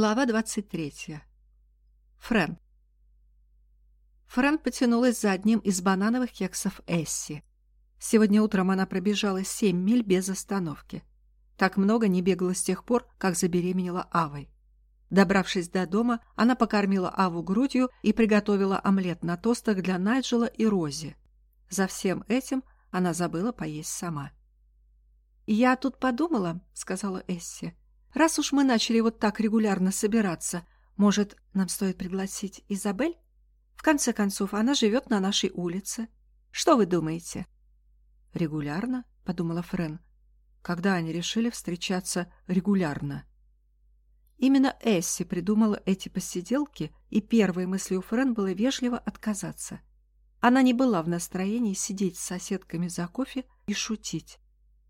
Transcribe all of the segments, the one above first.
Глава 23. Френ. Френ потянулась за одним из банановых кексов Эсси. Сегодня утром она пробежала 7 миль без остановки. Так много не бегала с тех пор, как забеременела Авой. Добравшись до дома, она покормила Аву грудью и приготовила омлет на тостах для Найджела и Рози. За всем этим она забыла поесть сама. «Я тут подумала», — сказала Эсси, — «раз уж мы начали вот так регулярно собираться, может, нам стоит пригласить Изабель? В конце концов, она живет на нашей улице. Что вы думаете?» «Регулярно?» — подумала Френ. «Когда они решили встречаться регулярно?» Именно Эсси придумала эти посиделки, и первой мыслью Френ было вежливо отказаться. Она не была в настроении сидеть с соседками за кофе и шутить.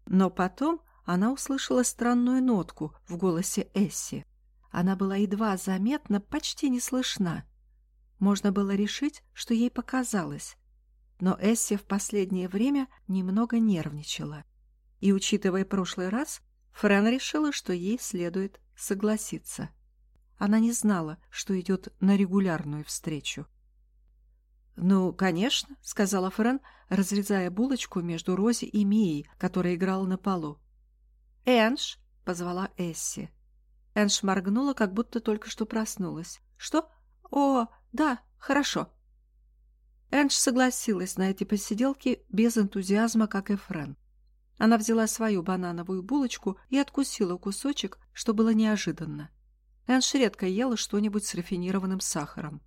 Но потом она услышала странную нотку в голосе Эсси. Она была едва заметна, почти не слышна. Можно было решить, что ей показалось. Но Эсси в последнее время немного нервничала. И, учитывая прошлый раз, Френ решила, что ей следует согласиться. Она не знала, что идет на регулярную встречу. «Ну, конечно», — сказала Френ, разрезая булочку между Рози и Мией, которая играла на полу. «Энж!» — позвала Эсси. Энж моргнула, как будто только что проснулась. «Что? О, да, хорошо». Энж согласилась на эти посиделки без энтузиазма, как и Френ. Она взяла свою банановую булочку и откусила кусочек, что было неожиданно. Энж редко ела что-нибудь с рафинированным сахаром.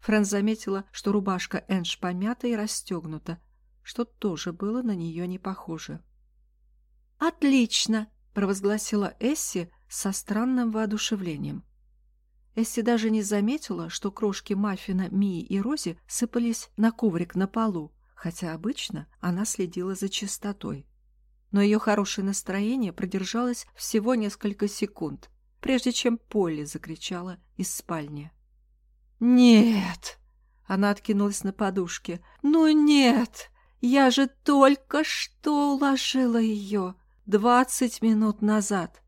Фрэн заметила, что рубашка Энж помята и расстегнута, что тоже было на нее не похоже. «Отлично!» — провозгласила Эсси со странным воодушевлением. Эсси даже не заметила, что крошки маффина Мии и Рози сыпались на коврик на полу, хотя обычно она следила за чистотой но ее хорошее настроение продержалось всего несколько секунд, прежде чем Полли закричала из спальни. «Нет!» — она откинулась на подушке. «Ну нет! Я же только что уложила ее двадцать минут назад!»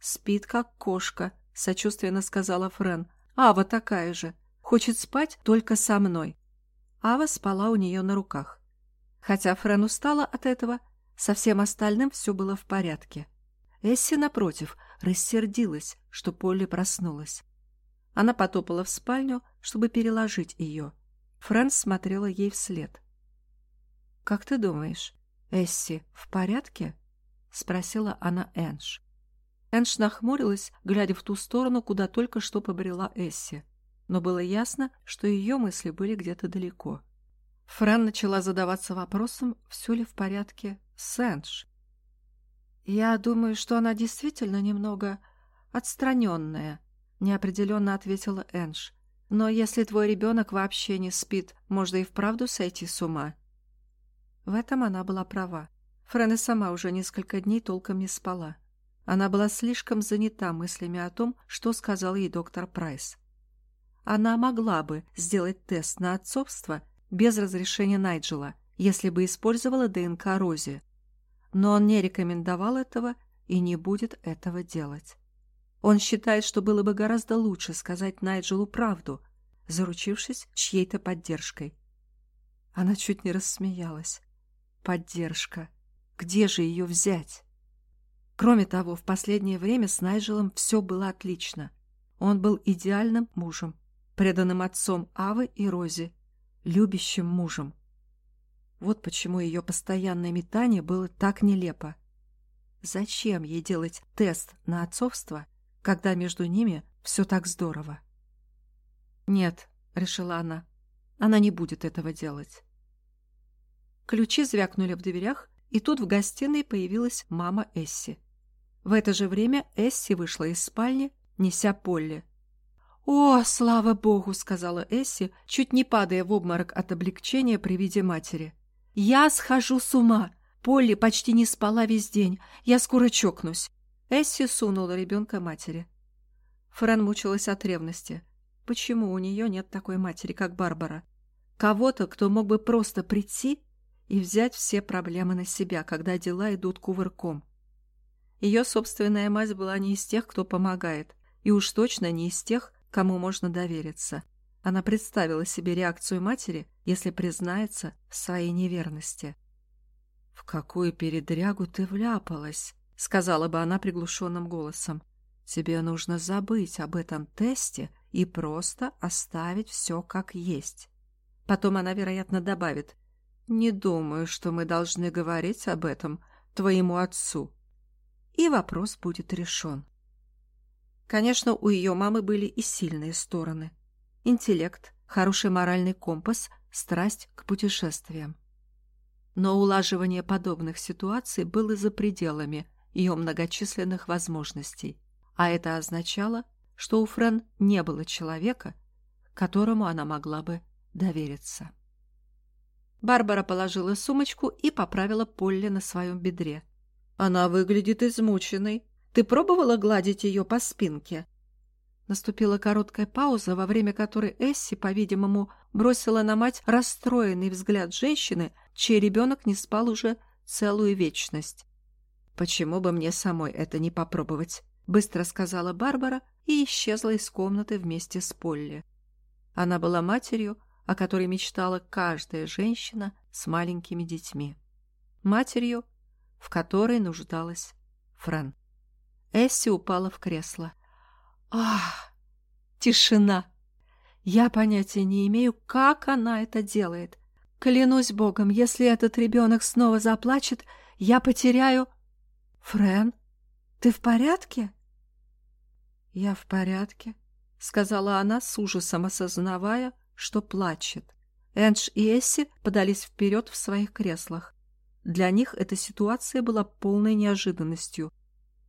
«Спит, как кошка», — сочувственно сказала Френ. «Ава такая же. Хочет спать только со мной». Ава спала у нее на руках. Хотя Френ устала от этого, со всем остальным все было в порядке. Эсси, напротив, рассердилась, что Полли проснулась. Она потопала в спальню, чтобы переложить ее. Фрэнс смотрела ей вслед. «Как ты думаешь, Эсси в порядке?» — спросила она Энж. Энж нахмурилась, глядя в ту сторону, куда только что побрела Эсси. Но было ясно, что ее мысли были где-то далеко. Фран начала задаваться вопросом, все ли в порядке Сэндж. «Я думаю, что она действительно немного отстраненная», — неопределенно ответила Эндж. «Но если твой ребенок вообще не спит, можно и вправду сойти с ума». В этом она была права. Френ и сама уже несколько дней толком не спала. Она была слишком занята мыслями о том, что сказал ей доктор Прайс. Она могла бы сделать тест на отцовство без разрешения Найджела, если бы использовала ДНК Рози. Но он не рекомендовал этого и не будет этого делать. Он считает, что было бы гораздо лучше сказать Найджелу правду, заручившись чьей-то поддержкой. Она чуть не рассмеялась. Поддержка. Где же ее взять? Кроме того, в последнее время с Найджелом все было отлично. Он был идеальным мужем, преданным отцом Авы и Рози, любящим мужем. Вот почему ее постоянное метание было так нелепо. Зачем ей делать тест на отцовство, когда между ними все так здорово? «Нет», — решила она, — «она не будет этого делать». Ключи звякнули в дверях, и тут в гостиной появилась мама Эсси. В это же время Эсси вышла из спальни, неся Полли. «О, слава богу!» — сказала Эсси, чуть не падая в обморок от облегчения при виде матери. «Я схожу с ума! Полли почти не спала весь день. Я скоро чокнусь!» Эсси сунула ребенка матери. Фран мучилась от ревности. Почему у нее нет такой матери, как Барбара? Кого-то, кто мог бы просто прийти и взять все проблемы на себя, когда дела идут кувырком. Ее собственная мать была не из тех, кто помогает, и уж точно не из тех, кому можно довериться. Она представила себе реакцию матери, если признается в своей неверности. «В какую передрягу ты вляпалась?» — сказала бы она приглушенным голосом. «Тебе нужно забыть об этом тесте и просто оставить все как есть». Потом она, вероятно, добавит. «Не думаю, что мы должны говорить об этом твоему отцу». И вопрос будет решен. Конечно, у ее мамы были и сильные стороны. Интеллект, хороший моральный компас, страсть к путешествиям. Но улаживание подобных ситуаций было за пределами ее многочисленных возможностей, а это означало, что у Френ не было человека, которому она могла бы довериться. Барбара положила сумочку и поправила Полли на своем бедре. «Она выглядит измученной. Ты пробовала гладить ее по спинке?» Наступила короткая пауза, во время которой Эсси, по-видимому, бросила на мать расстроенный взгляд женщины, чей ребенок не спал уже целую вечность. «Почему бы мне самой это не попробовать?» — быстро сказала Барбара и исчезла из комнаты вместе с Полли. Она была матерью, о которой мечтала каждая женщина с маленькими детьми. Матерью, в которой нуждалась Фран. Эсси упала в кресло. «Ах! Тишина! Я понятия не имею, как она это делает. Клянусь богом, если этот ребенок снова заплачет, я потеряю...» «Френ, ты в порядке?» «Я в порядке», — сказала она с ужасом, осознавая, что плачет. Эндж и Эсси подались вперед в своих креслах. Для них эта ситуация была полной неожиданностью.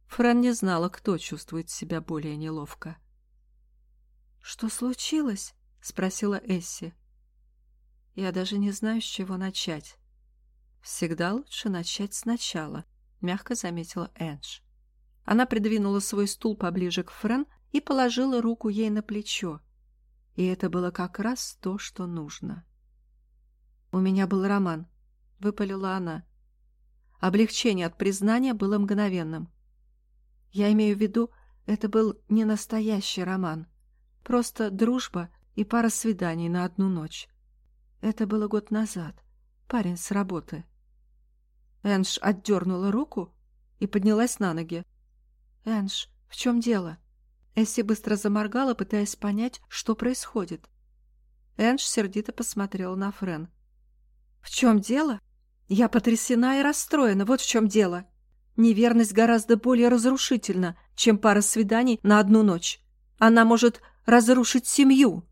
Фрэн не знала, кто чувствует себя более неловко. «Что случилось?» — спросила Эсси. «Я даже не знаю, с чего начать». «Всегда лучше начать сначала», — мягко заметила Эндж. Она придвинула свой стул поближе к Фрэн и положила руку ей на плечо. И это было как раз то, что нужно. «У меня был роман», — выпалила она. Облегчение от признания было мгновенным. Я имею в виду, это был не настоящий роман. Просто дружба и пара свиданий на одну ночь. Это было год назад. Парень с работы. Энж отдернула руку и поднялась на ноги. «Энж, в чем дело?» Эсси быстро заморгала, пытаясь понять, что происходит. Эндж сердито посмотрела на Френ. «В чем дело? Я потрясена и расстроена, вот в чем дело. Неверность гораздо более разрушительна, чем пара свиданий на одну ночь. Она может разрушить семью,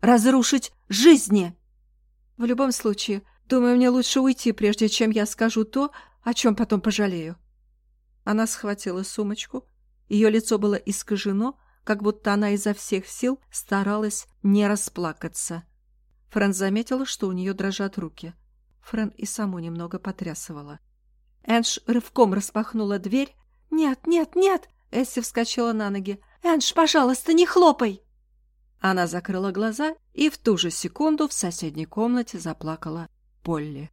разрушить жизни. В любом случае, думаю, мне лучше уйти, прежде чем я скажу то, о чем потом пожалею». Она схватила сумочку, ее лицо было искажено, как будто она изо всех сил старалась не расплакаться. Фрэн заметила, что у нее дрожат руки. Фрэн и саму немного потрясывала. Эндж рывком распахнула дверь. «Нет, нет, нет!» Эсси вскочила на ноги. «Эндж, пожалуйста, не хлопай!» Она закрыла глаза, и в ту же секунду в соседней комнате заплакала Полли.